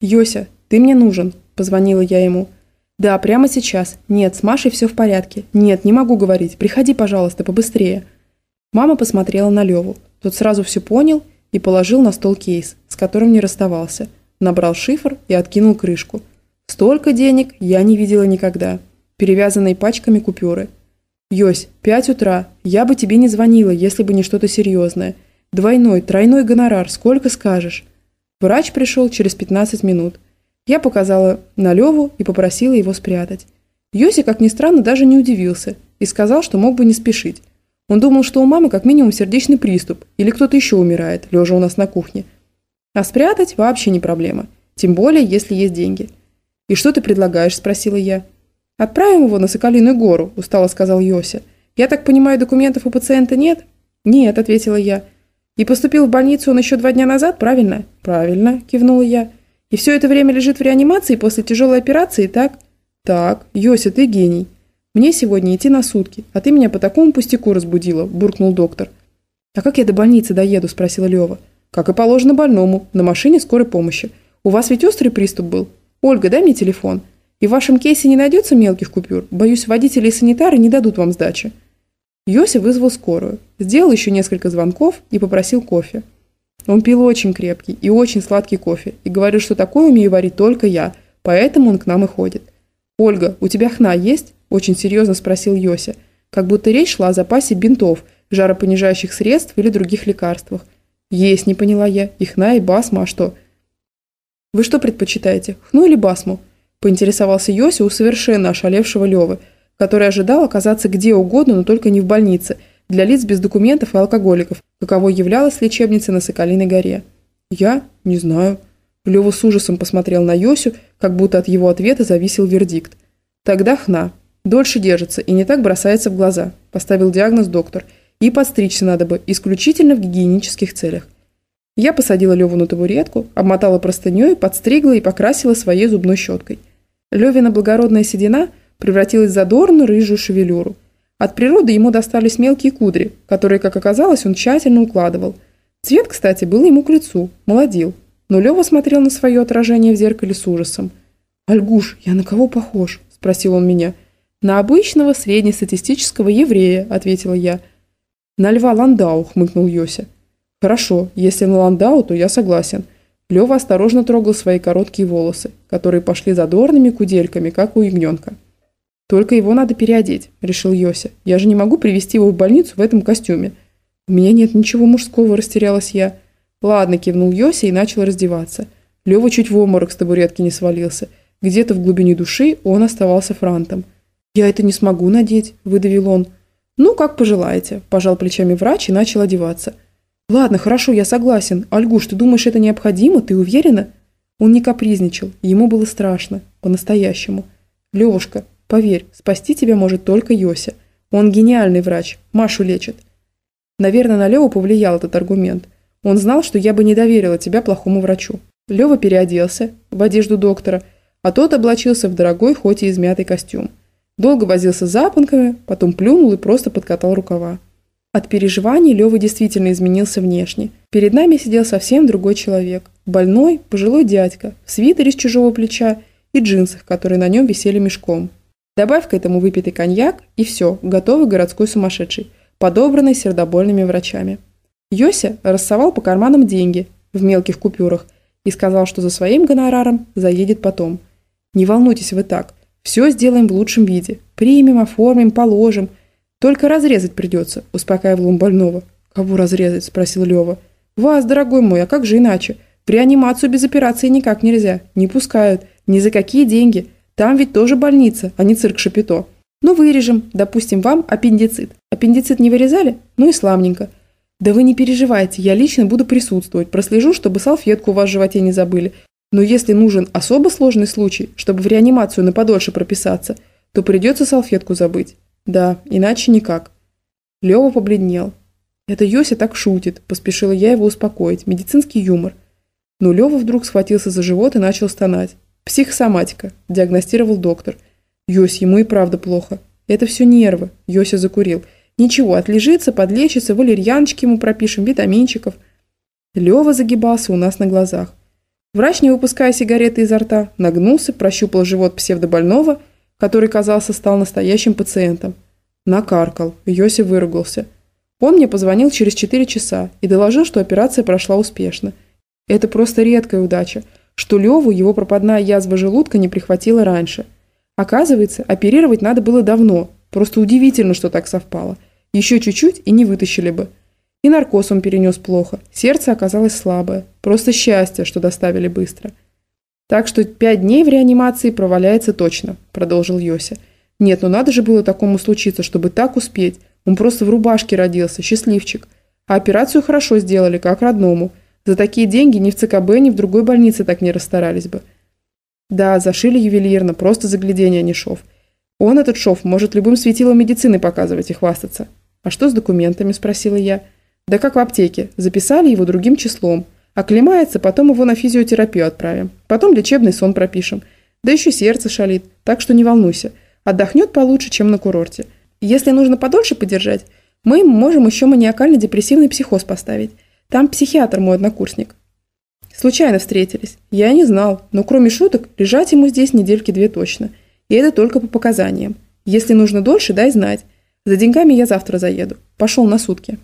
«Йося, ты мне нужен», – позвонила я ему. «Да, прямо сейчас. Нет, с Машей все в порядке. Нет, не могу говорить. Приходи, пожалуйста, побыстрее». Мама посмотрела на Леву. Тот сразу все понял и положил на стол кейс, с которым не расставался. Набрал шифр и откинул крышку. Столько денег я не видела никогда. Перевязанные пачками купюры. «Йось, пять утра. Я бы тебе не звонила, если бы не что-то серьезное. Двойной, тройной гонорар. Сколько скажешь?» Врач пришел через 15 минут. Я показала на Леву и попросила его спрятать. Йоси, как ни странно, даже не удивился и сказал, что мог бы не спешить. Он думал, что у мамы как минимум сердечный приступ или кто-то еще умирает, лежа у нас на кухне. А спрятать вообще не проблема, тем более, если есть деньги. «И что ты предлагаешь?» – спросила я. «Отправим его на Соколиную гору», – устало сказал Йося. «Я так понимаю, документов у пациента нет?» «Нет», – ответила я. «И поступил в больницу он еще два дня назад, правильно?» «Правильно», – кивнула я. И все это время лежит в реанимации после тяжелой операции, так? Так, Йося, ты гений. Мне сегодня идти на сутки, а ты меня по такому пустяку разбудила, буркнул доктор. А как я до больницы доеду, спросила Лева. Как и положено больному, на машине скорой помощи. У вас ведь острый приступ был? Ольга, дай мне телефон. И в вашем кейсе не найдется мелких купюр? Боюсь, водители и санитары не дадут вам сдачи. Йося вызвал скорую, сделал еще несколько звонков и попросил кофе. Он пил очень крепкий и очень сладкий кофе и говорил, что такое умею варить только я, поэтому он к нам и ходит. «Ольга, у тебя хна есть?» – очень серьезно спросил Йося, как будто речь шла о запасе бинтов, жаропонижающих средств или других лекарствах. «Есть», – не поняла я, – «и хна, и басма, а что?» «Вы что предпочитаете, хну или басму?» – поинтересовался Йося у совершенно ошалевшего Левы, который ожидал оказаться где угодно, но только не в больнице – для лиц без документов и алкоголиков, каково являлась лечебница на Соколиной горе. Я не знаю. Лёва с ужасом посмотрел на Йосю, как будто от его ответа зависел вердикт. Тогда хна. Дольше держится и не так бросается в глаза, поставил диагноз доктор. И подстричься надо бы, исключительно в гигиенических целях. Я посадила Леву на табуретку, обмотала простыней, подстригла и покрасила своей зубной щеткой. Левина благородная седина превратилась в задорную рыжую шевелюру – от природы ему достались мелкие кудри, которые, как оказалось, он тщательно укладывал. Цвет, кстати, был ему к лицу, молодил. Но Лева смотрел на свое отражение в зеркале с ужасом. «Альгуш, я на кого похож?» – спросил он меня. «На обычного среднестатистического еврея», – ответила я. «На льва Ландау», – хмыкнул Йося. «Хорошо, если на Ландау, то я согласен». Лева осторожно трогал свои короткие волосы, которые пошли задорными кудельками, как у ягненка. «Только его надо переодеть», – решил Йося. «Я же не могу привести его в больницу в этом костюме». «У меня нет ничего мужского», – растерялась я. «Ладно», – кивнул Йося и начал раздеваться. Лёва чуть в обморок с табуретки не свалился. Где-то в глубине души он оставался франтом. «Я это не смогу надеть», – выдавил он. «Ну, как пожелаете», – пожал плечами врач и начал одеваться. «Ладно, хорошо, я согласен. Альгуш, ты думаешь, это необходимо? Ты уверена?» Он не капризничал, ему было страшно, по-настоящему. «Левушка, Поверь, спасти тебя может только Йося. Он гениальный врач, Машу лечит. Наверное, на Леву повлиял этот аргумент. Он знал, что я бы не доверила тебя плохому врачу. Лева переоделся в одежду доктора, а тот облачился в дорогой, хоть и измятый костюм. Долго возился с запонками, потом плюнул и просто подкатал рукава. От переживаний Лева действительно изменился внешне. Перед нами сидел совсем другой человек. Больной, пожилой дядька, в свитере с чужого плеча и джинсах, которые на нем висели мешком. Добавь к этому выпитый коньяк, и все, готовый городской сумасшедший, подобранный сердобольными врачами. Йося рассовал по карманам деньги в мелких купюрах и сказал, что за своим гонораром заедет потом. «Не волнуйтесь вы так, все сделаем в лучшем виде. Примем, оформим, положим. Только разрезать придется», – успокаивал он больного. «Кого разрезать?» – спросил Лева. «Вас, дорогой мой, а как же иначе? В реанимацию без операции никак нельзя. Не пускают. Ни за какие деньги. Там ведь тоже больница, а не цирк Шапито. Ну, вырежем, допустим, вам аппендицит. Аппендицит не вырезали? Ну и славненько. Да вы не переживайте, я лично буду присутствовать, прослежу, чтобы салфетку у вас в животе не забыли. Но если нужен особо сложный случай, чтобы в реанимацию на подольше прописаться, то придется салфетку забыть. Да, иначе никак. Лева побледнел. Это Йося так шутит, поспешила я его успокоить, медицинский юмор. Но Лева вдруг схватился за живот и начал стонать. «Психосоматика», – диагностировал доктор. «Йось, ему и правда плохо. Это все нервы», – Йося закурил. «Ничего, отлежится, подлечится, валерьяночки ему пропишем, витаминчиков». Лева загибался у нас на глазах. Врач, не выпуская сигареты изо рта, нагнулся, прощупал живот псевдобольного, который, казался, стал настоящим пациентом. Накаркал. Йоси выругался. Он мне позвонил через 4 часа и доложил, что операция прошла успешно. Это просто редкая удача, что Леву его пропадная язва желудка не прихватила раньше. Оказывается, оперировать надо было давно. Просто удивительно, что так совпало. Еще чуть-чуть и не вытащили бы. И наркоз он перенес плохо. Сердце оказалось слабое. Просто счастье, что доставили быстро. Так что пять дней в реанимации проваляется точно, продолжил Йося. Нет, ну надо же было такому случиться, чтобы так успеть. Он просто в рубашке родился, счастливчик. А операцию хорошо сделали, как родному. За такие деньги ни в ЦКБ, ни в другой больнице так не расстарались бы. Да, зашили ювелирно, просто заглядение, а не шов. Он, этот шов, может любым светилом медицины показывать и хвастаться. А что с документами, спросила я. Да как в аптеке. Записали его другим числом. Оклемается, потом его на физиотерапию отправим. Потом лечебный сон пропишем. Да еще сердце шалит, так что не волнуйся. Отдохнет получше, чем на курорте. Если нужно подольше подержать, мы можем еще маниакально-депрессивный психоз поставить. Там психиатр мой однокурсник. Случайно встретились. Я не знал, но кроме шуток, лежать ему здесь недельки две точно. И это только по показаниям. Если нужно дольше, дай знать. За деньгами я завтра заеду. Пошел на сутки.